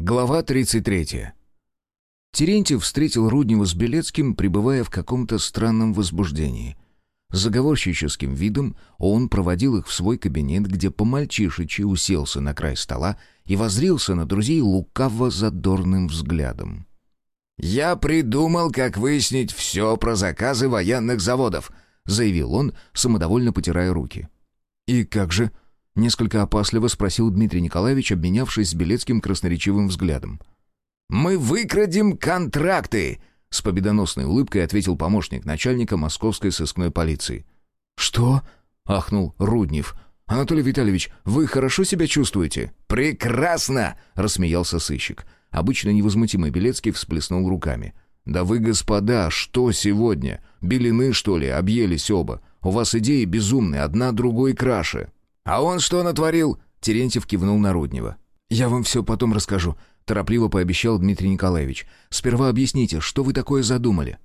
Глава 33. Терентьев встретил Руднева с Белецким, пребывая в каком-то странном возбуждении. С заговорщическим видом он проводил их в свой кабинет, где по-мальчишечи уселся на край стола и возрился на друзей лукаво-задорным взглядом. «Я придумал, как выяснить все про заказы военных заводов», — заявил он, самодовольно потирая руки. «И как же?» Несколько опасливо спросил Дмитрий Николаевич, обменявшись с Белецким красноречивым взглядом. «Мы выкрадем контракты!» — с победоносной улыбкой ответил помощник начальника московской сыскной полиции. «Что?» — ахнул Руднев. «Анатолий Витальевич, вы хорошо себя чувствуете?» «Прекрасно!» — рассмеялся сыщик. Обычно невозмутимый Белецкий всплеснул руками. «Да вы, господа, что сегодня? Белины, что ли, объелись оба? У вас идеи безумные, одна другой краше». «А он что натворил?» Терентьев кивнул на. «Я вам все потом расскажу», — торопливо пообещал Дмитрий Николаевич. «Сперва объясните, что вы такое задумали?»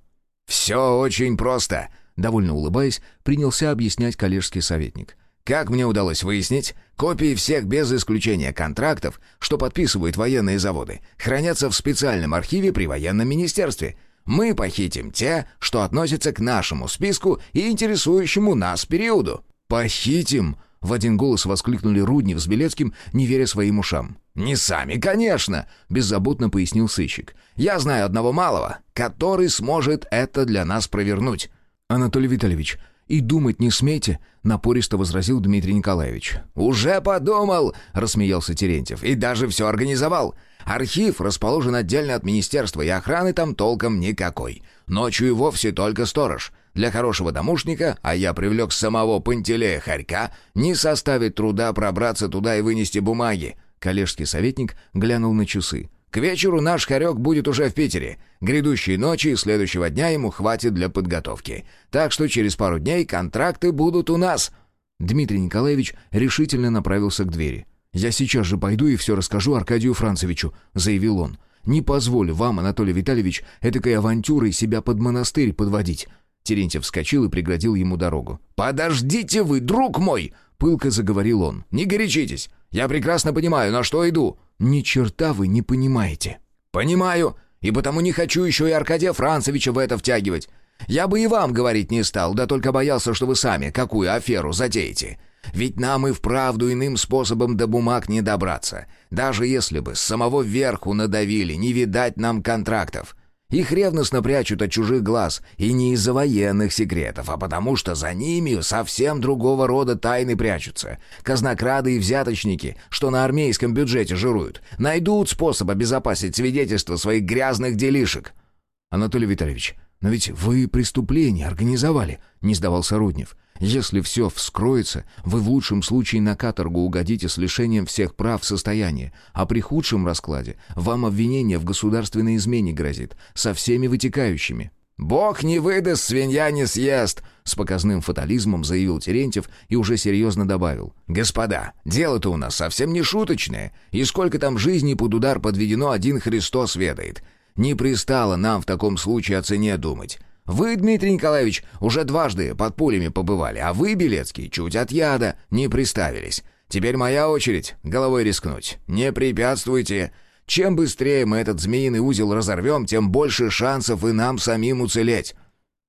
«Все очень просто», — довольно улыбаясь, принялся объяснять коллежский советник. «Как мне удалось выяснить, копии всех без исключения контрактов, что подписывают военные заводы, хранятся в специальном архиве при военном министерстве. Мы похитим те, что относятся к нашему списку и интересующему нас периоду». «Похитим?» В один голос воскликнули Руднев с Белецким, не веря своим ушам. «Не сами, конечно!» — беззаботно пояснил сыщик. «Я знаю одного малого, который сможет это для нас провернуть». «Анатолий Витальевич, и думать не смейте», — напористо возразил Дмитрий Николаевич. «Уже подумал!» — рассмеялся Терентьев. «И даже все организовал. Архив расположен отдельно от министерства, и охраны там толком никакой. Ночью и вовсе только сторож. Для хорошего домушника, а я привлек самого Пантелея Харька, не составит труда пробраться туда и вынести бумаги». Коллежский советник глянул на часы. «К вечеру наш Харек будет уже в Питере. Грядущей ночи и следующего дня ему хватит для подготовки. Так что через пару дней контракты будут у нас». Дмитрий Николаевич решительно направился к двери. «Я сейчас же пойду и все расскажу Аркадию Францевичу», — заявил он. «Не позволю вам, Анатолий Витальевич, этакой авантюрой себя под монастырь подводить. Терентьев вскочил и преградил ему дорогу. «Подождите вы, друг мой!» — пылко заговорил он. «Не горячитесь! Я прекрасно понимаю, на что иду!» «Ни черта вы не понимаете!» «Понимаю, и потому не хочу еще и Аркадия Францевича в это втягивать. Я бы и вам говорить не стал, да только боялся, что вы сами какую аферу затеете. Ведь нам и вправду иным способом до бумаг не добраться. Даже если бы с самого верху надавили, не видать нам контрактов. Их ревностно прячут от чужих глаз, и не из-за военных секретов, а потому что за ними совсем другого рода тайны прячутся. Казнокрады и взяточники, что на армейском бюджете жируют, найдут способ обезопасить свидетельство своих грязных делишек. Анатолий Витальевич, но ведь вы преступление организовали, не сдавался Руднев. Если все вскроется, вы в лучшем случае на каторгу угодите с лишением всех прав состояния, а при худшем раскладе вам обвинение в государственной измене грозит, со всеми вытекающими». «Бог не выдаст, свинья не съест», — с показным фатализмом заявил Терентьев и уже серьезно добавил. «Господа, дело-то у нас совсем не шуточное, и сколько там жизней под удар подведено, один Христос ведает. Не пристало нам в таком случае о цене думать. Вы, Дмитрий Николаевич, уже дважды под пулями побывали, а вы, Белецкий, чуть от яда не приставились. Теперь моя очередь головой рискнуть. Не препятствуйте. Чем быстрее мы этот змеиный узел разорвем, тем больше шансов и нам самим уцелеть».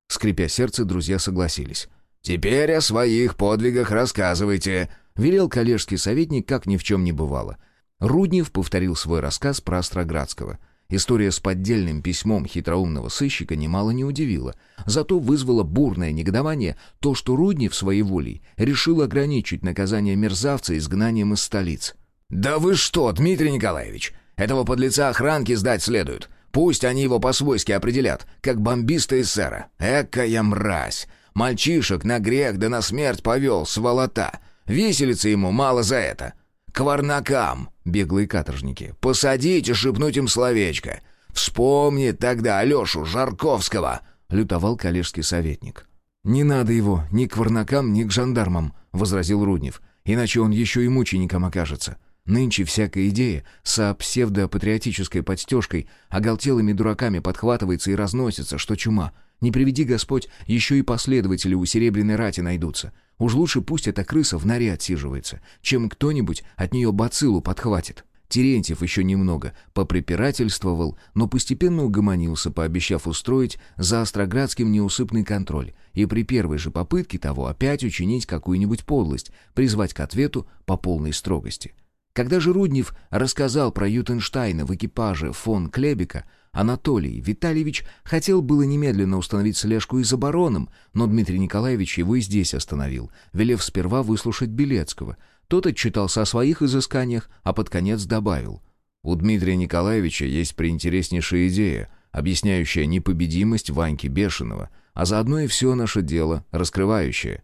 Скрипя сердце, друзья согласились. «Теперь о своих подвигах рассказывайте», — велел коллежский советник, как ни в чем не бывало. Руднев повторил свой рассказ про Остроградского — История с поддельным письмом хитроумного сыщика немало не удивила. Зато вызвало бурное негодование то, что Руднев своей волей решил ограничить наказание мерзавца изгнанием из столиц. «Да вы что, Дмитрий Николаевич! Этого подлеца охранки сдать следует. Пусть они его по-свойски определят, как бомбиста эсера. Экая мразь! Мальчишек на грех да на смерть повел, сволота! Веселиться ему мало за это!» К варнакам, беглые каторжники, посадить и шепнуть им словечко. Вспомни тогда Алешу Жарковского, лютовал коллежский советник. «Не надо его ни к варнакам, ни к жандармам», — возразил Руднев, «иначе он еще и мучеником окажется. Нынче всякая идея со псевдопатриотической подстежкой оголтелыми дураками подхватывается и разносится, что чума. Не приведи Господь, еще и последователи у Серебряной Рати найдутся. Уж лучше пусть эта крыса в норе отсиживается, чем кто-нибудь от нее бациллу подхватит. Терентьев еще немного попрепирательствовал, но постепенно угомонился, пообещав устроить за Остроградским неусыпный контроль и при первой же попытке того опять учинить какую-нибудь подлость, призвать к ответу по полной строгости. Когда же Руднев рассказал про Ютенштайна в экипаже фон Клебека, Анатолий Витальевич хотел было немедленно установить слежку и за бароном, но Дмитрий Николаевич его и здесь остановил, велев сперва выслушать Белецкого. Тот отчитался о своих изысканиях, а под конец добавил. «У Дмитрия Николаевича есть приинтереснейшая идея, объясняющая непобедимость Ваньки Бешеного, а заодно и все наше дело, раскрывающее».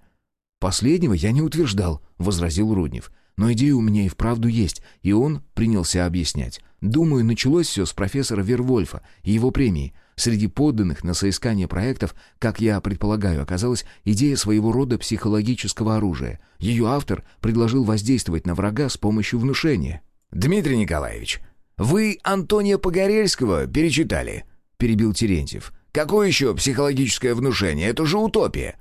«Последнего я не утверждал», — возразил Руднев. «Но идея у меня и вправду есть», и он принялся объяснять. Думаю, началось все с профессора Вервольфа и его премии. Среди подданных на соискание проектов, как я предполагаю, оказалась идея своего рода психологического оружия. Ее автор предложил воздействовать на врага с помощью внушения. «Дмитрий Николаевич, вы Антония Погорельского перечитали?» — перебил Терентьев. «Какое еще психологическое внушение? Это же утопия!»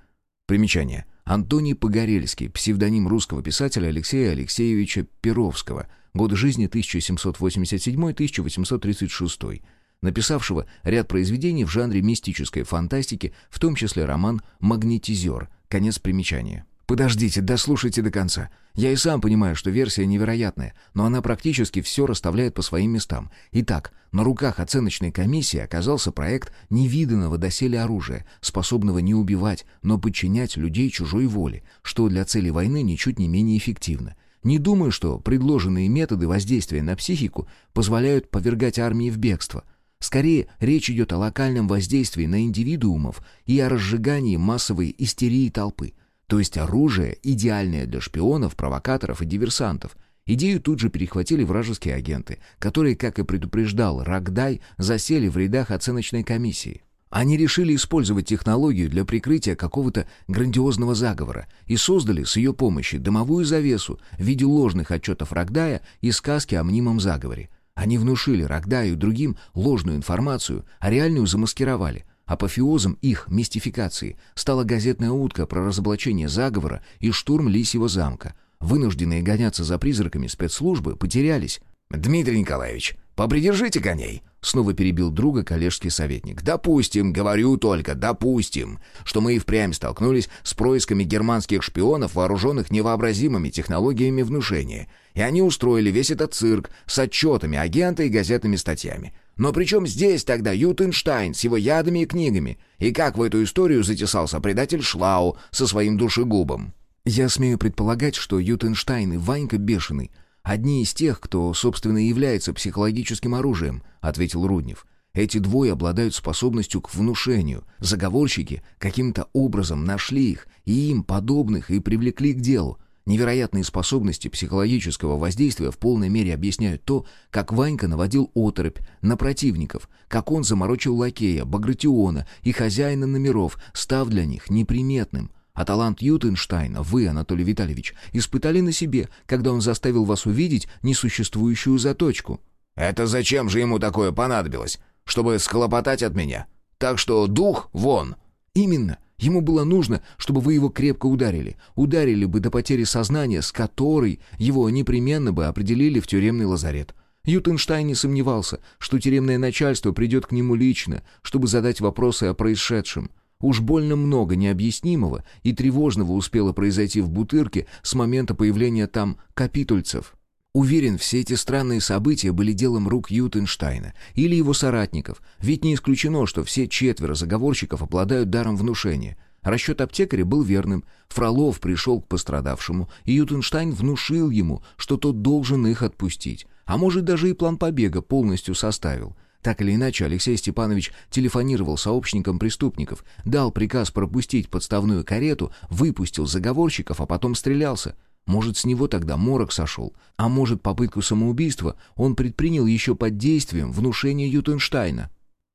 Примечание. Антоний Погорельский, псевдоним русского писателя Алексея Алексеевича Перовского — годы жизни 1787-1836, написавшего ряд произведений в жанре мистической фантастики, в том числе роман «Магнетизер». Конец примечания. Подождите, дослушайте до конца. Я и сам понимаю, что версия невероятная, но она практически все расставляет по своим местам. Итак, на руках оценочной комиссии оказался проект невиданного доселе оружия, способного не убивать, но подчинять людей чужой воле, что для цели войны ничуть не менее эффективно. Не думаю, что предложенные методы воздействия на психику позволяют повергать армии в бегство. Скорее, речь идет о локальном воздействии на индивидуумов и о разжигании массовой истерии толпы. То есть оружие, идеальное для шпионов, провокаторов и диверсантов. Идею тут же перехватили вражеские агенты, которые, как и предупреждал Рогдай, засели в рядах оценочной комиссии. Они решили использовать технологию для прикрытия какого-то грандиозного заговора и создали с ее помощью дымовую завесу в виде ложных отчетов Рогдая и сказки о мнимом заговоре. Они внушили Рогдаю и другим ложную информацию, а реальную замаскировали. Апофеозом их мистификации стала газетная утка про разоблачение заговора и штурм Лисьего замка. Вынужденные гоняться за призраками спецслужбы потерялись. «Дмитрий Николаевич, попридержите коней!» Снова перебил друга коллежский советник. «Допустим, говорю только, допустим, что мы и впрямь столкнулись с происками германских шпионов, вооруженных невообразимыми технологиями внушения, и они устроили весь этот цирк с отчетами агента и газетными статьями. Но при чем здесь тогда Ютенштайн с его ядами и книгами? И как в эту историю затесался предатель Шлау со своим душегубом?» «Я смею предполагать, что Ютенштайн и Ванька Бешеный Одни из тех, кто, собственно, является психологическим оружием», — ответил Руднев. «Эти двое обладают способностью к внушению. Заговорщики каким-то образом нашли их и им подобных и привлекли к делу. Невероятные способности психологического воздействия в полной мере объясняют то, как Ванька наводил оторопь на противников, как он заморочил лакея, Багратиона и хозяина номеров, став для них неприметным. А талант Ютенштайна вы, Анатолий Витальевич, испытали на себе, когда он заставил вас увидеть несуществующую заточку. «Это зачем же ему такое понадобилось? Чтобы схлопотать от меня? Так что дух вон!» «Именно. Ему было нужно, чтобы вы его крепко ударили. Ударили бы до потери сознания, с которой его непременно бы определили в тюремный лазарет». Ютенштайн не сомневался, что тюремное начальство придет к нему лично, чтобы задать вопросы о происшедшем. Уж больно много необъяснимого и тревожного успело произойти в Бутырке с момента появления там капитульцев. Уверен, все эти странные события были делом рук Ютенштайна или его соратников, ведь не исключено, что все четверо заговорщиков обладают даром внушения. Расчет аптекаря был верным. Фролов пришел к пострадавшему, и Ютенштайн внушил ему, что тот должен их отпустить. А может, даже и план побега полностью составил. Так или иначе, Алексей Степанович телефонировал сообщникам преступников, дал приказ пропустить подставную карету, выпустил заговорщиков, а потом стрелялся. Может, с него тогда морок сошел, а может, попытку самоубийства он предпринял еще под действием внушения Ютенштайна.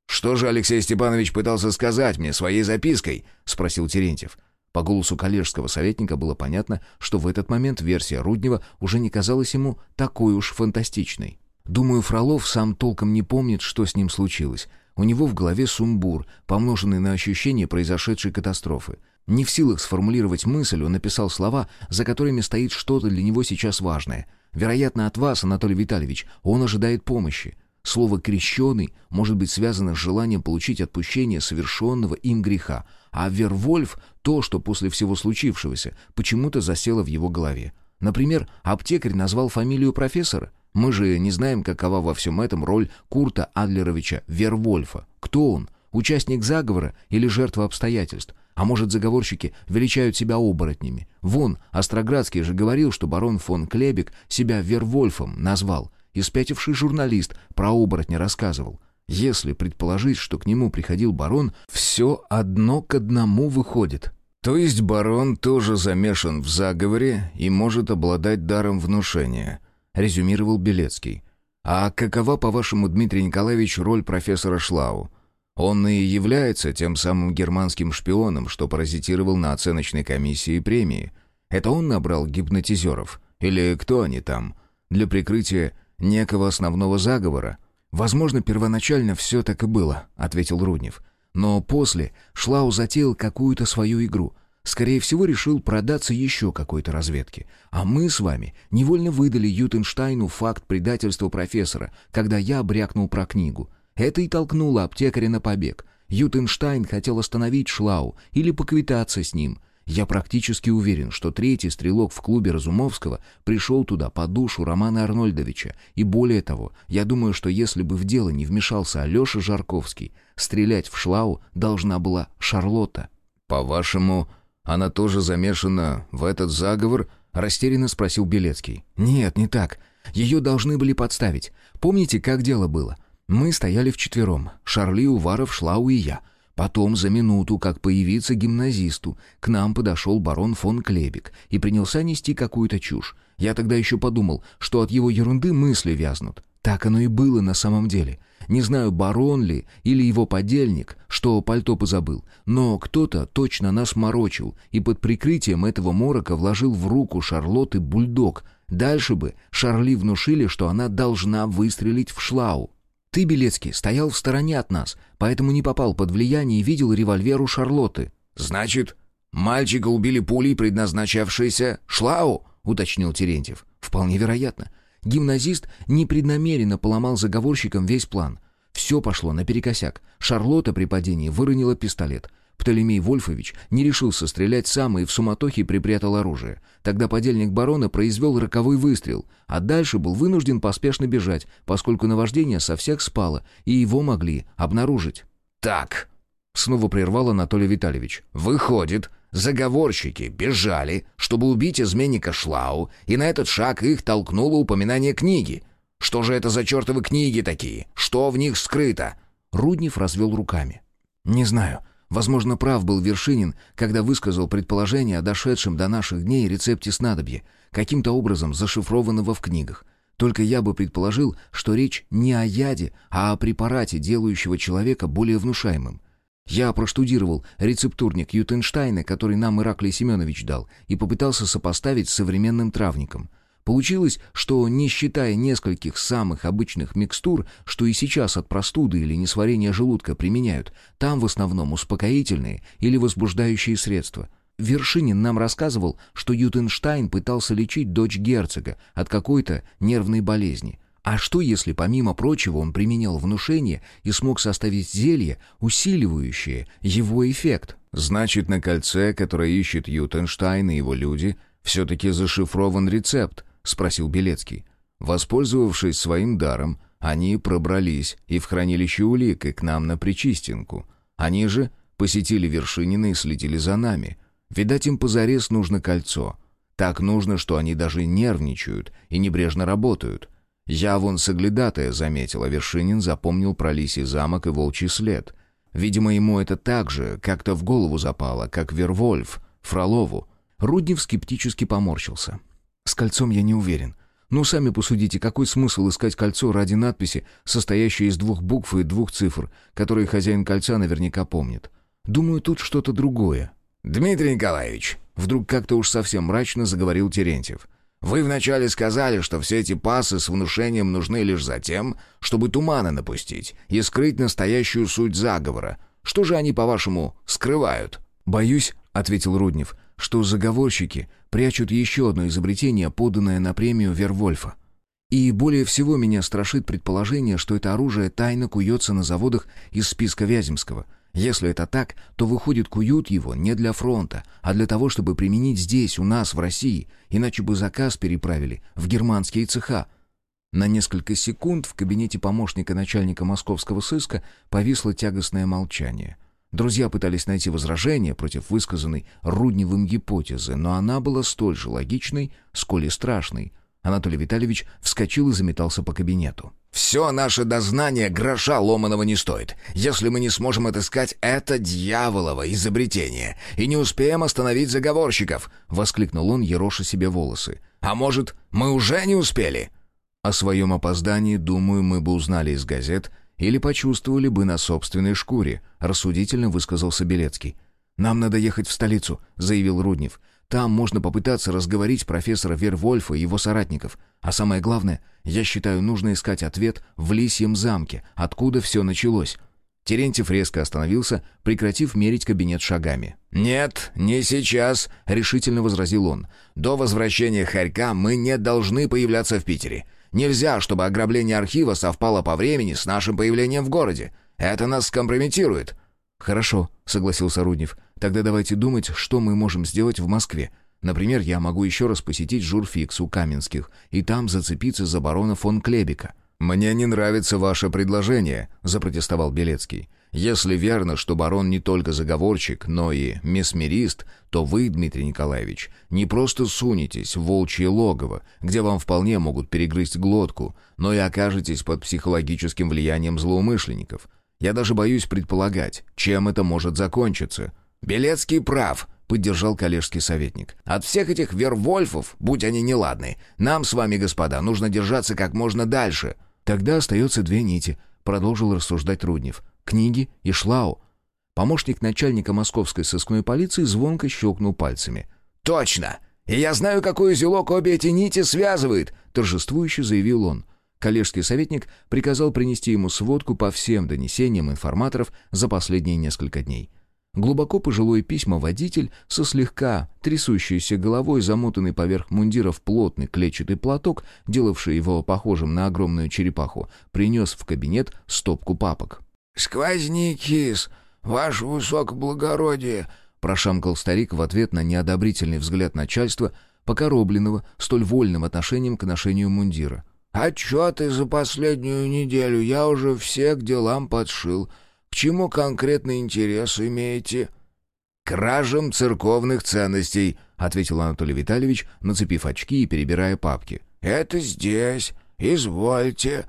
«Что же Алексей Степанович пытался сказать мне своей запиской?» — спросил Терентьев. По голосу коллежского советника было понятно, что в этот момент версия Руднева уже не казалась ему такой уж фантастичной. Думаю, Фролов сам толком не помнит, что с ним случилось. У него в голове сумбур, помноженный на ощущение произошедшей катастрофы. Не в силах сформулировать мысль, он написал слова, за которыми стоит что-то для него сейчас важное. Вероятно, от вас, Анатолий Витальевич, он ожидает помощи. Слово «крещеный» может быть связано с желанием получить отпущение совершенного им греха, а Вервольф — то, что после всего случившегося почему-то засело в его голове. Например, аптекарь назвал фамилию профессора. Мы же не знаем, какова во всем этом роль Курта Адлеровича Вервольфа. Кто он? Участник заговора или жертва обстоятельств? А может, заговорщики величают себя оборотнями? Вон, Остроградский же говорил, что барон фон Клебек себя Вервольфом назвал. И спятивший журналист про оборотня рассказывал. Если предположить, что к нему приходил барон, все одно к одному выходит. То есть барон тоже замешан в заговоре и может обладать даром внушения, резюмировал Белецкий. А какова, по-вашему, Дмитрий Николаевич, роль профессора Шлау? Он и является тем самым германским шпионом, что паразитировал на оценочной комиссии премии. Это он набрал гипнотизеров? Или кто они там? Для прикрытия некого основного заговора? «Возможно, первоначально все так и было», — ответил Руднев. «Но после Шлау затеял какую-то свою игру. Скорее всего, решил продаться еще какой-то разведке. А мы с вами невольно выдали Ютенштайну факт предательства профессора, когда я брякнул про книгу. Это и толкнуло аптекаря на побег. Ютенштайн хотел остановить Шлау или поквитаться с ним. Я практически уверен, что третий стрелок в клубе Разумовского пришел туда по душу Романа Арнольдовича. И более того, я думаю, что если бы в дело не вмешался Алеша Жарковский, стрелять в Шлау должна была Шарлотта. «По-вашему, она тоже замешана в этот заговор?» — растерянно спросил Белецкий. «Нет, не так. Ее должны были подставить. Помните, как дело было? Мы стояли вчетвером. Шарли, Уваров, Шлау и я. Потом, за минуту, как появиться гимназисту, к нам подошел барон фон Клебек и принялся нести какую-то чушь. Я тогда еще подумал, что от его ерунды мысли вязнут. Так оно и было на самом деле. Не знаю, барон ли или его подельник, что пальто позабыл, но кто-то точно нас морочил и под прикрытием этого морока вложил в руку Шарлотты бульдог. Дальше бы Шарли внушили, что она должна выстрелить в Шлау. Ты, Белецкий, стоял в стороне от нас, поэтому не попал под влияние и видел револьвер у Шарлотты». «Значит, мальчика убили пулей, предназначавшейся Шлау?» — уточнил Терентьев. «Вполне вероятно. Гимназист непреднамеренно поломал заговорщикам весь план. Все пошло наперекосяк. Шарлотта при падении выронила пистолет. Птолемей Вольфович не решился стрелять сам и в суматохе припрятал оружие. Тогда подельник барона произвел роковой выстрел, а дальше был вынужден поспешно бежать, поскольку наваждение со всех спало, и его могли обнаружить. «Так», — снова прервал Анатолий Витальевич, — «выходит, заговорщики бежали, чтобы убить изменника Шлау, и на этот шаг их толкнуло упоминание книги. Что же это за чертовы книги такие? Что в них скрыто?» Руднев развел руками. «Не знаю». Возможно, прав был Вершинин, когда высказал предположение о дошедшем до наших дней рецепте снадобья, каким-то образом зашифрованного в книгах. Только я бы предположил, что речь не о яде, а о препарате, делающего человека более внушаемым. Я проштудировал рецептурник Ютенштайна, который нам Ираклий Семенович дал, и попытался сопоставить с современным травником. Получилось, что не считая нескольких самых обычных микстур, что и сейчас от простуды или несварения желудка применяют, там в основном успокоительные или возбуждающие средства. Вершинин нам рассказывал, что Ютенштайн пытался лечить дочь герцога от какой-то нервной болезни. А что, если, помимо прочего, он применял внушение и смог составить зелье, усиливающее его эффект? Значит, на кольце, которое ищет Ютенштайн и его люди, все-таки зашифрован рецепт, — спросил Белецкий. Воспользовавшись своим даром, они пробрались и в хранилище улик, и к нам на Причистинку. Они же посетили Вершинина и следили за нами. Видать, им позарез нужно кольцо. Так нужно, что они даже нервничают и небрежно работают. Я вон соглядатая заметил, а Вершинин запомнил про лисий замок и волчий след. Видимо, ему это так же как-то в голову запало, как Вервольф, Фролову. Руднев скептически поморщился. С кольцом я не уверен. Ну, сами посудите, какой смысл искать кольцо ради надписи, состоящей из двух букв и двух цифр, которые хозяин кольца наверняка помнит. Думаю, тут что-то другое. «Дмитрий Николаевич», — вдруг как-то уж совсем мрачно заговорил Терентьев, «вы вначале сказали, что все эти пасы с внушением нужны лишь за тем, чтобы тумана напустить и скрыть настоящую суть заговора. Что же они, по-вашему, скрывают?» «Боюсь», — ответил Руднев, — что заговорщики прячут еще одно изобретение, поданное на премию Вервольфа. И более всего меня страшит предположение, что это оружие тайно куется на заводах из списка Вяземского. Если это так, то выходит, куют его не для фронта, а для того, чтобы применить здесь, у нас, в России, иначе бы заказ переправили в германские цеха. На несколько секунд в кабинете помощника начальника московского сыска повисло тягостное молчание. Друзья пытались найти возражение против высказанной Рудневым гипотезы, но она была столь же логичной, сколь и страшной — Анатолий Витальевич вскочил и заметался по кабинету. «Все наше дознание гроша ломаного не стоит, если мы не сможем отыскать это дьяволово изобретение и не успеем остановить заговорщиков!» — воскликнул он, ероша себе волосы. «А может, мы уже не успели?» О своем опоздании, думаю, мы бы узнали из газет или почувствовали бы на собственной шкуре, рассудительно высказался Белецкий. «Нам надо ехать в столицу», — заявил Руднев. Там можно попытаться разговорить профессора Вервольфа и его соратников. А самое главное, я считаю, нужно искать ответ в Лисьем замке, откуда все началось». Терентьев резко остановился, прекратив мерить кабинет шагами. «Нет, не сейчас», — решительно возразил он. «До возвращения Харька мы не должны появляться в Питере. Нельзя, чтобы ограбление архива совпало по времени с нашим появлением в городе. Это нас скомпрометирует». «Хорошо», — согласился Руднев. «Тогда давайте думать, что мы можем сделать в Москве. Например, я могу еще раз посетить журфикс у Каменских и там зацепиться за барона фон Клебика». «Мне не нравится ваше предложение», — запротестовал Белецкий. «Если верно, что барон не только заговорщик, но и месмерист, то вы, Дмитрий Николаевич, не просто сунетесь в волчье логово, где вам вполне могут перегрызть глотку, но и окажетесь под психологическим влиянием злоумышленников. Я даже боюсь предполагать, чем это может закончиться. Белецкий прав, поддержал коллежский советник. От всех этих вервольфов, будь они неладны, нам с вами, господа, нужно держаться как можно дальше. Тогда остается две нити, продолжил рассуждать Руднев. Книги и Шлау. Помощник начальника московской сыскной полиции звонко щелкнул пальцами. «Точно! И я знаю, какой узелок обе эти нити связывает!» торжествующе заявил он. Коллежский советник приказал принести ему сводку по всем донесениям информаторов за последние несколько дней. Глубоко пожилой письма-водитель со слегка трясущейся головой, замотанный поверх мундира в плотный клетчатый платок, делавший его похожим на огромную черепаху, принес в кабинет стопку папок. «Сквознякис, ваше высокоблагородие!» прошамкал старик в ответ на неодобрительный взгляд начальства, покоробленного столь вольным отношением к ношению мундира. Отчеты за последнюю неделю я уже все к делам подшил. К чему конкретный интерес имеете?» «Кражам церковных ценностей», — ответил Анатолий Витальевич, нацепив очки и перебирая папки. «Это здесь. Извольте».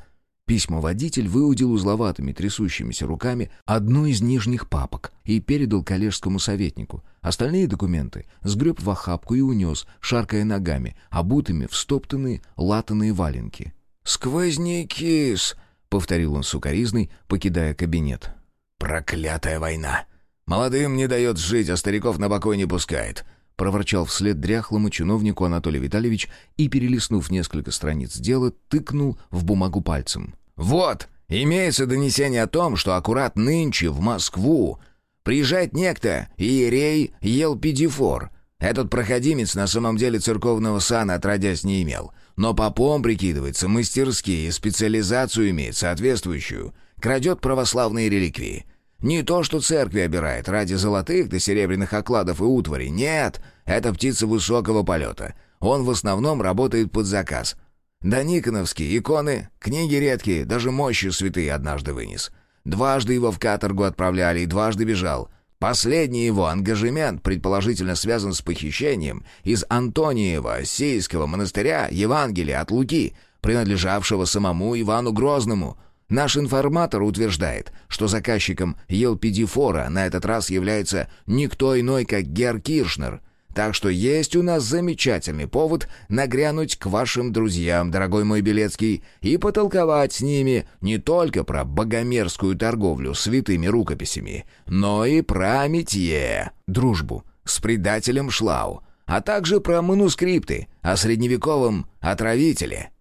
Письмоводитель выудил узловатыми трясущимися руками одну из нижних папок и передал коллежскому советнику. Остальные документы сгреб в охапку и унес, шаркая ногами, обутыми в стоптанные латаные валенки. «Сквознякис!» — повторил он сукоризный, покидая кабинет. «Проклятая война! Молодым не дает жить, а стариков на покой не пускает!» — проворчал вслед дряхлому чиновнику Анатолий Витальевич и, перелистнув несколько страниц дела, тыкнул в бумагу пальцем. «Вот, имеется донесение о том, что аккурат нынче в Москву приезжает некто Иерей Елпидифор. Этот проходимец на самом деле церковного сана отродясь не имел, но попом прикидывается мастерски и специализацию имеет соответствующую. Крадет православные реликвии. Не то, что церкви обирает ради золотых да серебряных окладов и утвари. Нет, это птица высокого полета. Он в основном работает под заказ. Да Никоновские иконы, книги редкие, даже мощи святые однажды вынес. Дважды его в каторгу отправляли и дважды бежал. Последний его ангажемент предположительно связан с похищением из Антониева Сейского монастыря Евангелия от Луки, принадлежавшего самому Ивану Грозному. Наш информатор утверждает, что заказчиком Елпидифора на этот раз является никто иной, как Гер Киршнер, так что есть у нас замечательный повод нагрянуть к вашим друзьям, дорогой мой Белецкий, и потолковать с ними не только про богомерзкую торговлю святыми рукописями, но и про метье, дружбу с предателем Шлау, а также про манускрипты о средневековом отравителе».